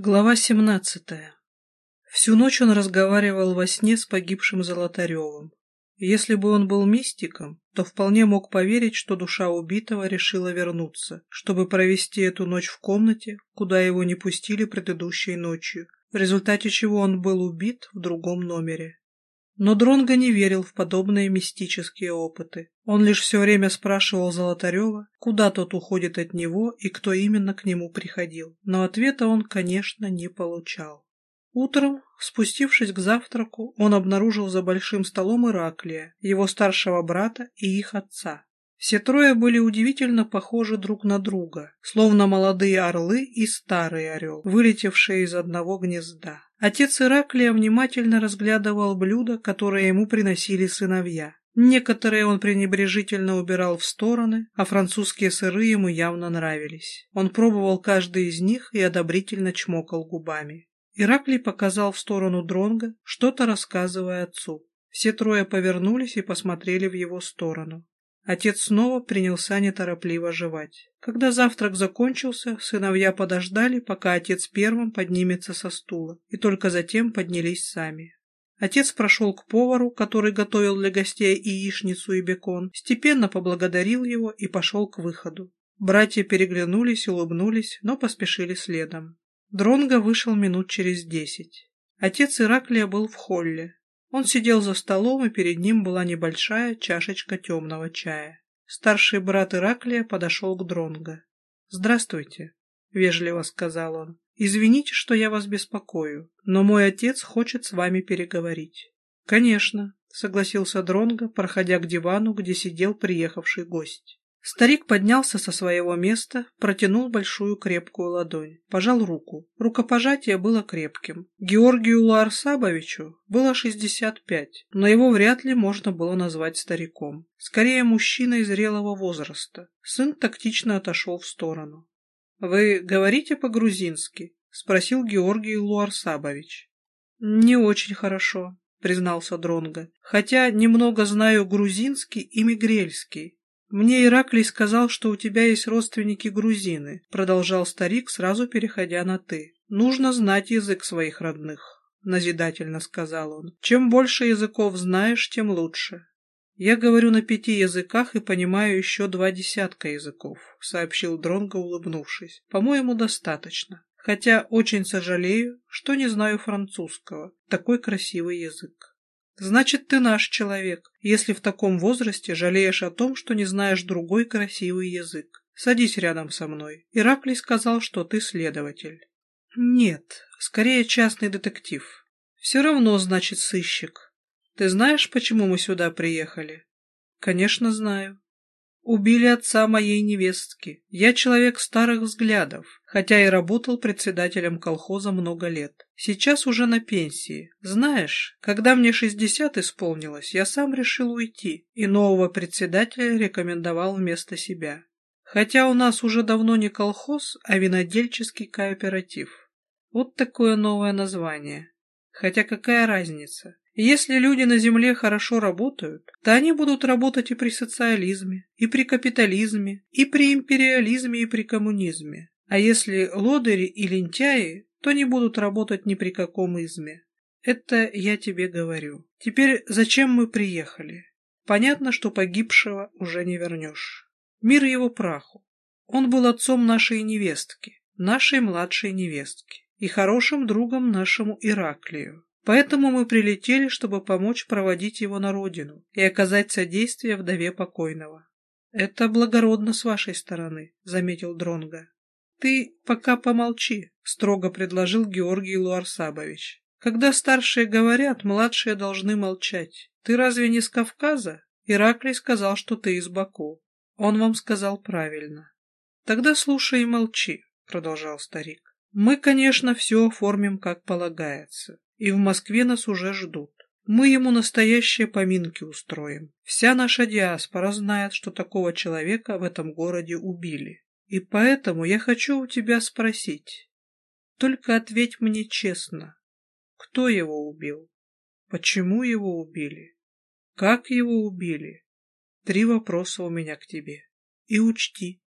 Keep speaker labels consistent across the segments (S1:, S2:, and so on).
S1: Глава семнадцатая. Всю ночь он разговаривал во сне с погибшим Золотаревым. Если бы он был мистиком, то вполне мог поверить, что душа убитого решила вернуться, чтобы провести эту ночь в комнате, куда его не пустили предыдущей ночью, в результате чего он был убит в другом номере. Но Дронго не верил в подобные мистические опыты. Он лишь все время спрашивал Золотарева, куда тот уходит от него и кто именно к нему приходил. Но ответа он, конечно, не получал. Утром, спустившись к завтраку, он обнаружил за большим столом Ираклия, его старшего брата и их отца. Все трое были удивительно похожи друг на друга, словно молодые орлы и старый орел, вылетевшие из одного гнезда. Отец Ираклия внимательно разглядывал блюда, которые ему приносили сыновья. Некоторые он пренебрежительно убирал в стороны, а французские сыры ему явно нравились. Он пробовал каждый из них и одобрительно чмокал губами. Ираклий показал в сторону Дронга, что-то рассказывая отцу. Все трое повернулись и посмотрели в его сторону. Отец снова принялся неторопливо жевать. Когда завтрак закончился, сыновья подождали, пока отец первым поднимется со стула, и только затем поднялись сами. Отец прошел к повару, который готовил для гостей яичницу и бекон, степенно поблагодарил его и пошел к выходу. Братья переглянулись, улыбнулись, но поспешили следом. Дронго вышел минут через десять. Отец Ираклия был в холле. Он сидел за столом, и перед ним была небольшая чашечка темного чая. Старший брат Ираклия подошел к Дронго. «Здравствуйте», — вежливо сказал он. «Извините, что я вас беспокою, но мой отец хочет с вами переговорить». «Конечно», — согласился Дронго, проходя к дивану, где сидел приехавший гость. Старик поднялся со своего места, протянул большую крепкую ладонь, пожал руку. Рукопожатие было крепким. Георгию Луарсабовичу было 65, но его вряд ли можно было назвать стариком. Скорее, мужчиной зрелого возраста. Сын тактично отошел в сторону. «Вы говорите по-грузински?» — спросил Георгий Луарсабович. «Не очень хорошо», — признался Дронго, «хотя немного знаю грузинский и мигрельский». «Мне Ираклий сказал, что у тебя есть родственники грузины», — продолжал старик, сразу переходя на «ты». «Нужно знать язык своих родных», — назидательно сказал он. «Чем больше языков знаешь, тем лучше». «Я говорю на пяти языках и понимаю еще два десятка языков», — сообщил Дронго, улыбнувшись. «По-моему, достаточно. Хотя очень сожалею, что не знаю французского. Такой красивый язык». Значит, ты наш человек, если в таком возрасте жалеешь о том, что не знаешь другой красивый язык. Садись рядом со мной. Ираклий сказал, что ты следователь. Нет, скорее частный детектив. Все равно, значит, сыщик. Ты знаешь, почему мы сюда приехали? Конечно, знаю. Убили отца моей невестки. Я человек старых взглядов, хотя и работал председателем колхоза много лет. Сейчас уже на пенсии. Знаешь, когда мне 60 исполнилось, я сам решил уйти, и нового председателя рекомендовал вместо себя. Хотя у нас уже давно не колхоз, а винодельческий кооператив. Вот такое новое название. Хотя какая разница? Если люди на Земле хорошо работают, то они будут работать и при социализме, и при капитализме, и при империализме, и при коммунизме. А если лодыри и лентяи, то не будут работать ни при каком изме. Это я тебе говорю. Теперь зачем мы приехали? Понятно, что погибшего уже не вернешь. Мир его праху. Он был отцом нашей невестки, нашей младшей невестки, и хорошим другом нашему Ираклию. Поэтому мы прилетели, чтобы помочь проводить его на родину и оказать содействие вдове покойного. Это благородно с вашей стороны, заметил Дронга. Ты пока помолчи, строго предложил Георгий Луарсабович. Когда старшие говорят, младшие должны молчать. Ты разве не с Кавказа? Ираклий сказал, что ты из Баку. Он вам сказал правильно. Тогда слушай и молчи, продолжал старик. Мы, конечно, все оформим как полагается и в Москве нас уже ждут. Мы ему настоящие поминки устроим. Вся наша диаспора знает, что такого человека в этом городе убили. И поэтому я хочу у тебя спросить. Только ответь мне честно. Кто его убил? Почему его убили? Как его убили? Три вопроса у меня к тебе. И учти,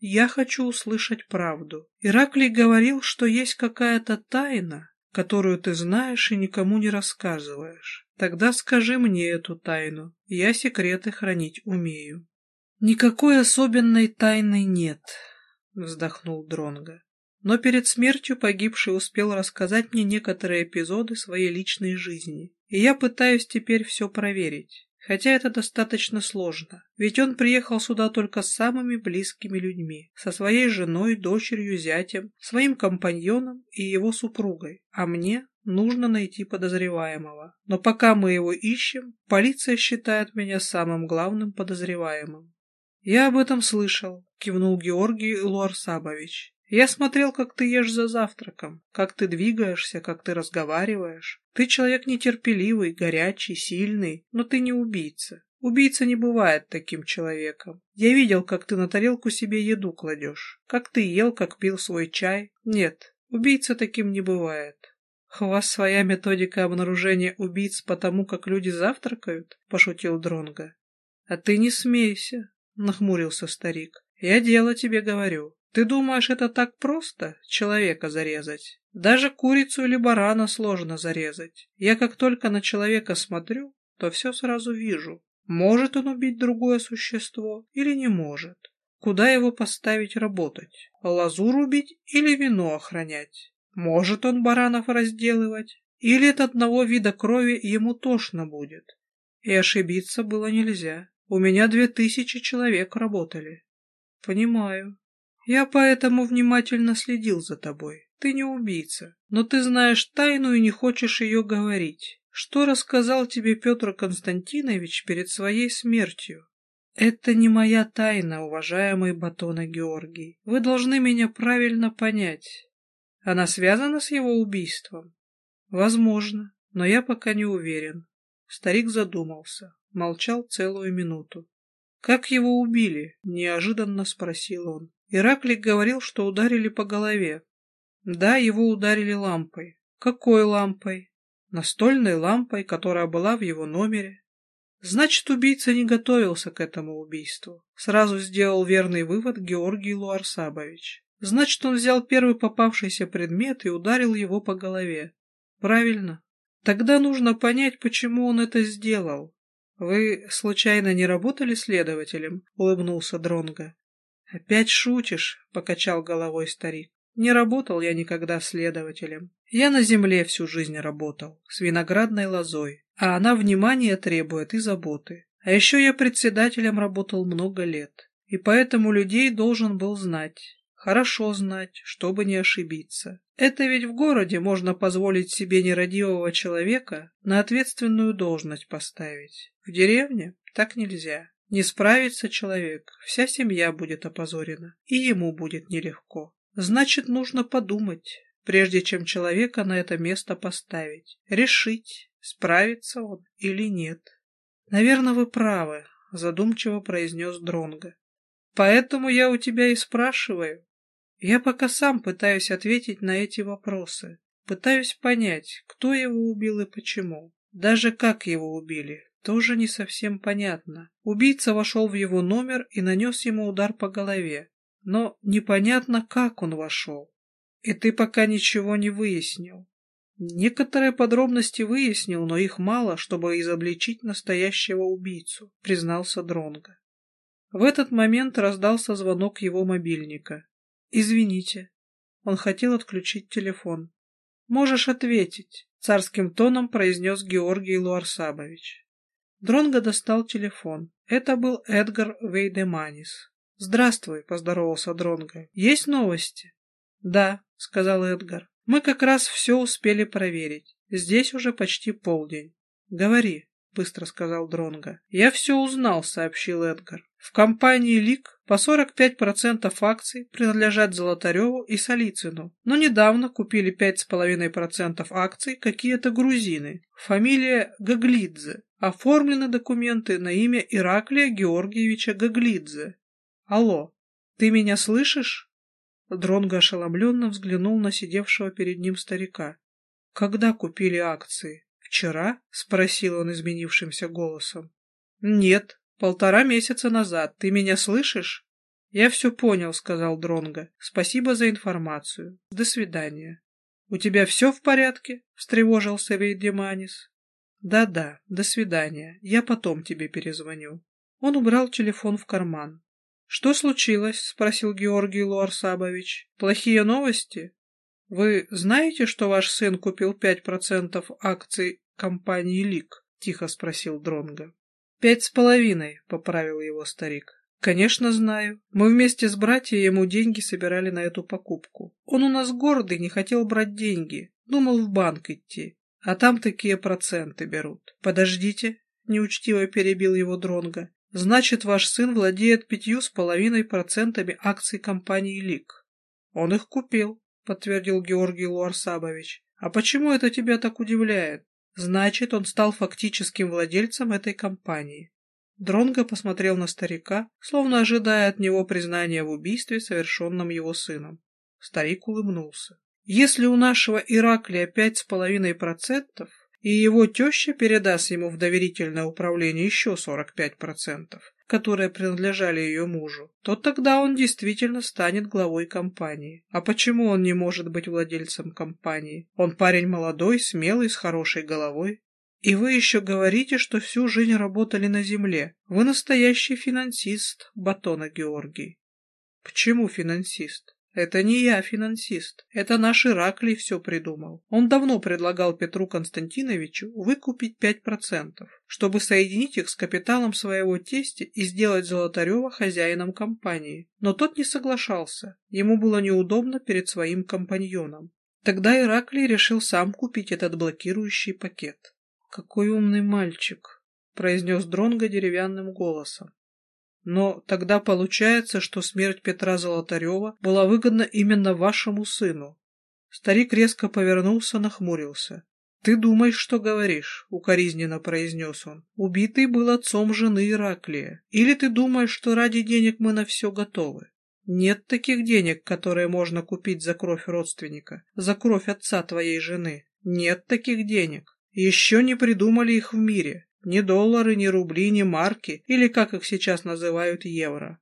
S1: Я хочу услышать правду. Ираклий говорил, что есть какая-то тайна, которую ты знаешь и никому не рассказываешь. Тогда скажи мне эту тайну, я секреты хранить умею. Никакой особенной тайны нет, вздохнул Дронга. Но перед смертью погибший успел рассказать мне некоторые эпизоды своей личной жизни, и я пытаюсь теперь все проверить. Хотя это достаточно сложно, ведь он приехал сюда только с самыми близкими людьми, со своей женой, дочерью, зятем, своим компаньоном и его супругой, а мне нужно найти подозреваемого. Но пока мы его ищем, полиция считает меня самым главным подозреваемым. «Я об этом слышал», — кивнул Георгий Луарсабович. Я смотрел, как ты ешь за завтраком, как ты двигаешься, как ты разговариваешь. Ты человек нетерпеливый, горячий, сильный, но ты не убийца. Убийца не бывает таким человеком. Я видел, как ты на тарелку себе еду кладешь, как ты ел, как пил свой чай. Нет, убийца таким не бывает. «У вас своя методика обнаружения убийц по тому, как люди завтракают?» — пошутил Дронга. «А ты не смейся», — нахмурился старик. «Я дело тебе говорю. Ты думаешь, это так просто, человека зарезать? Даже курицу или барана сложно зарезать. Я как только на человека смотрю, то все сразу вижу. Может он убить другое существо или не может? Куда его поставить работать? Лазур убить или вино охранять? Может он баранов разделывать? Или от одного вида крови ему тошно будет? И ошибиться было нельзя. У меня две тысячи человек работали. Понимаю. Я поэтому внимательно следил за тобой. Ты не убийца, но ты знаешь тайну и не хочешь ее говорить. Что рассказал тебе Петр Константинович перед своей смертью? Это не моя тайна, уважаемый Батона Георгий. Вы должны меня правильно понять. Она связана с его убийством? Возможно, но я пока не уверен. Старик задумался, молчал целую минуту. «Как его убили?» — неожиданно спросил он. Ираклий говорил, что ударили по голове. Да, его ударили лампой. Какой лампой? Настольной лампой, которая была в его номере. Значит, убийца не готовился к этому убийству. Сразу сделал верный вывод Георгий Луарсабович. Значит, он взял первый попавшийся предмет и ударил его по голове. Правильно. Тогда нужно понять, почему он это сделал. Вы случайно не работали следователем? улыбнулся Дронга. «Опять шутишь?» — покачал головой старик. «Не работал я никогда следователем. Я на земле всю жизнь работал, с виноградной лозой, а она внимания требует и заботы. А еще я председателем работал много лет, и поэтому людей должен был знать, хорошо знать, чтобы не ошибиться. Это ведь в городе можно позволить себе нерадивого человека на ответственную должность поставить. В деревне так нельзя. Не справится человек, вся семья будет опозорена, и ему будет нелегко. Значит, нужно подумать, прежде чем человека на это место поставить, решить, справится он или нет. Наверное, вы правы, задумчиво произнес Дронга. Поэтому я у тебя и спрашиваю. Я пока сам пытаюсь ответить на эти вопросы, пытаюсь понять, кто его убил и почему, даже как его убили, тоже не совсем понятно. Убийца вошел в его номер и нанес ему удар по голове. Но непонятно, как он вошел. И ты пока ничего не выяснил. Некоторые подробности выяснил, но их мало, чтобы изобличить настоящего убийцу, признался Дронга. В этот момент раздался звонок его мобильника. «Извините». Он хотел отключить телефон. «Можешь ответить», — царским тоном произнес Георгий Луарсабович. Дронго достал телефон. Это был Эдгар Вейдеманис. «Здравствуй», — поздоровался Дронго. «Есть новости?» «Да», — сказал Эдгар. «Мы как раз все успели проверить. Здесь уже почти полдень». «Говори», — быстро сказал Дронго. «Я все узнал», — сообщил Эдгар. «В компании «Лик» по 45% акций принадлежат Золотареву и Солицыну, но недавно купили 5,5% акций какие-то грузины. Фамилия Гаглидзе. Оформлены документы на имя Ираклия Георгиевича Гаглидзе. Алло, ты меня слышишь? Дронго ошеломленно взглянул на сидевшего перед ним старика. Когда купили акции? Вчера? Спросил он изменившимся голосом. Нет, полтора месяца назад. Ты меня слышишь? Я все понял, сказал Дронго. Спасибо за информацию. До свидания. У тебя все в порядке? встревожился Вейдеманис. Да-да, до свидания. Я потом тебе перезвоню. Он убрал телефон в карман. «Что случилось?» — спросил Георгий Луарсабович. «Плохие новости? Вы знаете, что ваш сын купил пять процентов акций компании «Лик»?» — тихо спросил Дронга. «Пять с половиной», — поправил его старик. «Конечно, знаю. Мы вместе с братьями ему деньги собирали на эту покупку. Он у нас гордый, не хотел брать деньги. Думал в банк идти. А там такие проценты берут. Подождите, неучтиво перебил его Дронга. Значит, ваш сын владеет пятью с половиной процентами акций компании «Лик». Он их купил, подтвердил Георгий Луарсабович. А почему это тебя так удивляет? Значит, он стал фактическим владельцем этой компании. Дронго посмотрел на старика, словно ожидая от него признания в убийстве, совершенном его сыном. Старик улыбнулся. Если у нашего Ираклия пять с половиной процентов, и его теща передаст ему в доверительное управление еще 45%, которые принадлежали ее мужу, то тогда он действительно станет главой компании. А почему он не может быть владельцем компании? Он парень молодой, смелый, с хорошей головой. И вы еще говорите, что всю жизнь работали на земле. Вы настоящий финансист, Батона Георгий. Почему финансист? Это не я финансист, это наш Ираклий все придумал. Он давно предлагал Петру Константиновичу выкупить 5%, чтобы соединить их с капиталом своего тестя и сделать Золотарева хозяином компании. Но тот не соглашался, ему было неудобно перед своим компаньоном. Тогда Ираклий решил сам купить этот блокирующий пакет. «Какой умный мальчик!» — произнес Дронго деревянным голосом. Но тогда получается, что смерть Петра Золотарева была выгодна именно вашему сыну. Старик резко повернулся, нахмурился. «Ты думаешь, что говоришь?» — укоризненно произнес он. «Убитый был отцом жены Ираклия. Или ты думаешь, что ради денег мы на все готовы? Нет таких денег, которые можно купить за кровь родственника, за кровь отца твоей жены. Нет таких денег. Еще не придумали их в мире. Ни доллары, ни рубли, ни марки, или, как их сейчас называют, евро.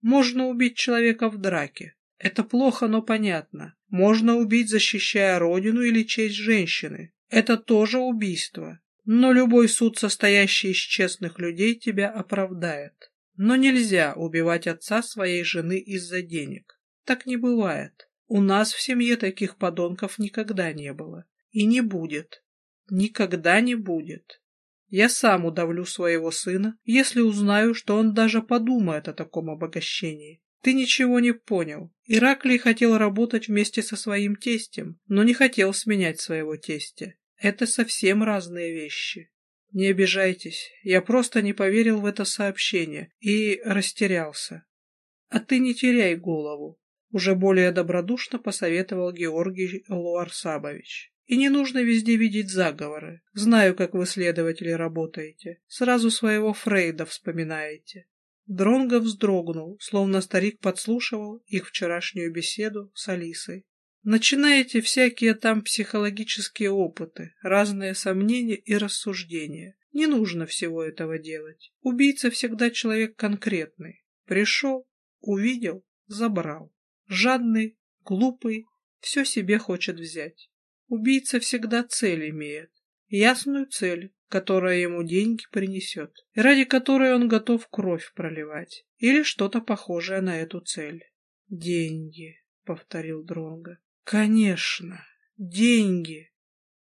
S1: Можно убить человека в драке. Это плохо, но понятно. Можно убить, защищая родину или честь женщины. Это тоже убийство. Но любой суд, состоящий из честных людей, тебя оправдает. Но нельзя убивать отца своей жены из-за денег. Так не бывает. У нас в семье таких подонков никогда не было. И не будет. Никогда не будет. Я сам удавлю своего сына, если узнаю, что он даже подумает о таком обогащении. Ты ничего не понял. Ираклий хотел работать вместе со своим тестем, но не хотел сменять своего тестя. Это совсем разные вещи. Не обижайтесь, я просто не поверил в это сообщение и растерялся. А ты не теряй голову, уже более добродушно посоветовал Георгий Луарсабович. И не нужно везде видеть заговоры. Знаю, как вы, следователи, работаете. Сразу своего Фрейда вспоминаете. Дронго вздрогнул, словно старик подслушивал их вчерашнюю беседу с Алисой. Начинаете всякие там психологические опыты, разные сомнения и рассуждения. Не нужно всего этого делать. Убийца всегда человек конкретный. Пришел, увидел, забрал. Жадный, глупый, все себе хочет взять. Убийца всегда цель имеет, ясную цель, которая ему деньги принесет, и ради которой он готов кровь проливать, или что-то похожее на эту цель. «Деньги», — повторил Дронго. «Конечно, деньги».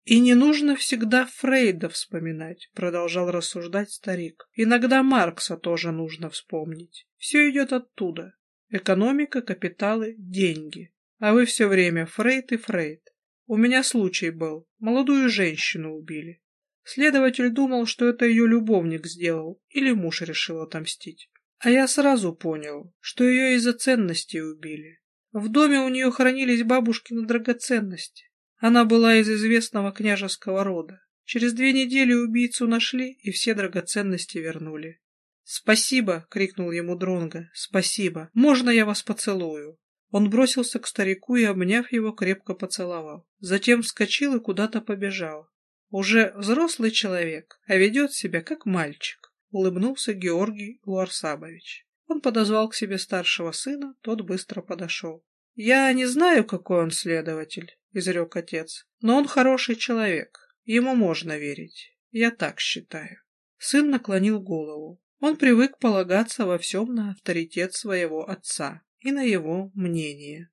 S1: «И не нужно всегда Фрейда вспоминать», — продолжал рассуждать старик. «Иногда Маркса тоже нужно вспомнить. Все идет оттуда. Экономика, капиталы, деньги. А вы все время Фрейд и Фрейд. У меня случай был. Молодую женщину убили. Следователь думал, что это ее любовник сделал, или муж решил отомстить. А я сразу понял, что ее из-за ценностей убили. В доме у нее хранились бабушкины драгоценности. Она была из известного княжеского рода. Через две недели убийцу нашли и все драгоценности вернули. «Спасибо!» — крикнул ему Дронго. «Спасибо! Можно я вас поцелую?» Он бросился к старику и, обняв его, крепко поцеловал. Затем вскочил и куда-то побежал. Уже взрослый человек, а ведет себя как мальчик, улыбнулся Георгий Луарсабович. Он подозвал к себе старшего сына, тот быстро подошел. «Я не знаю, какой он следователь», — изрек отец, — «но он хороший человек, ему можно верить, я так считаю». Сын наклонил голову. Он привык полагаться во всем на авторитет своего отца и на его мнение.